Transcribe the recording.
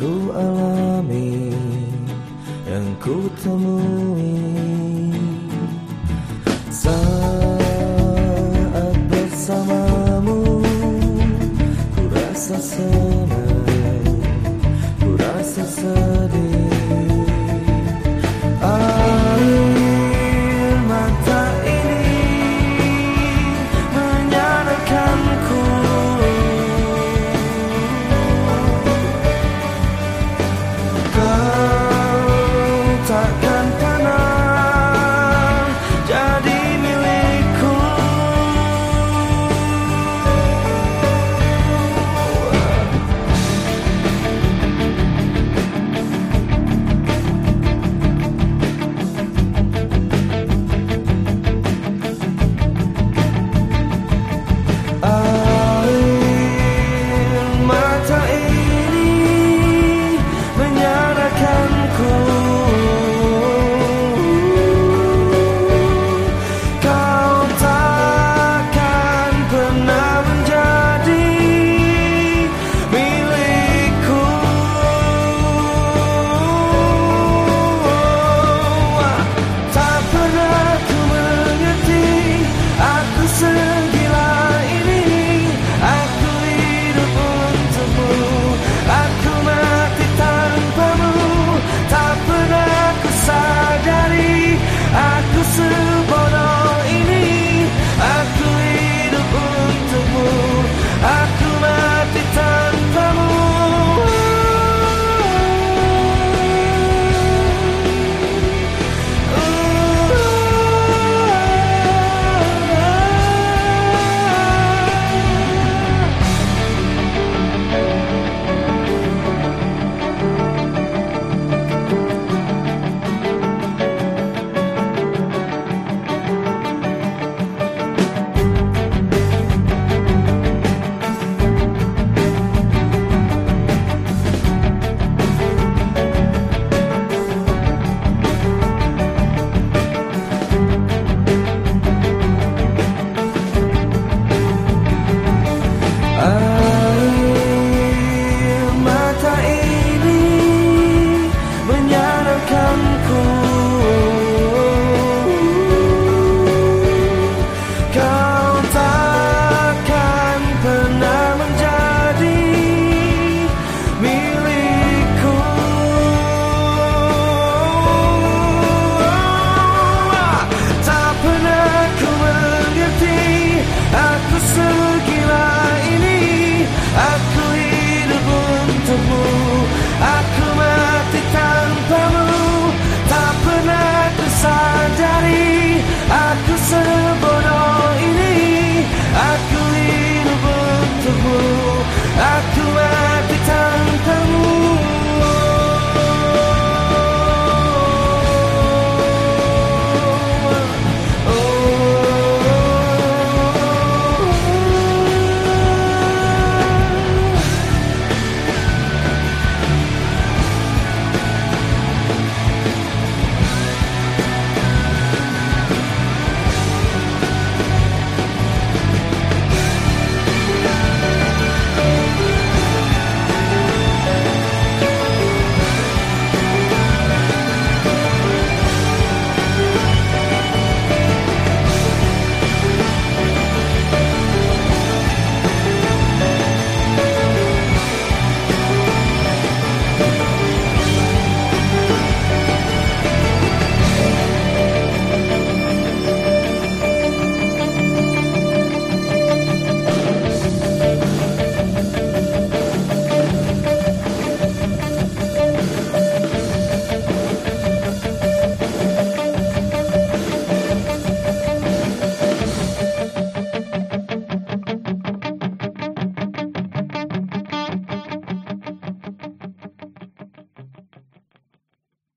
ku alami Yang ku temui. Saat bersamamu Ku rasa senang Ku rasa sedih.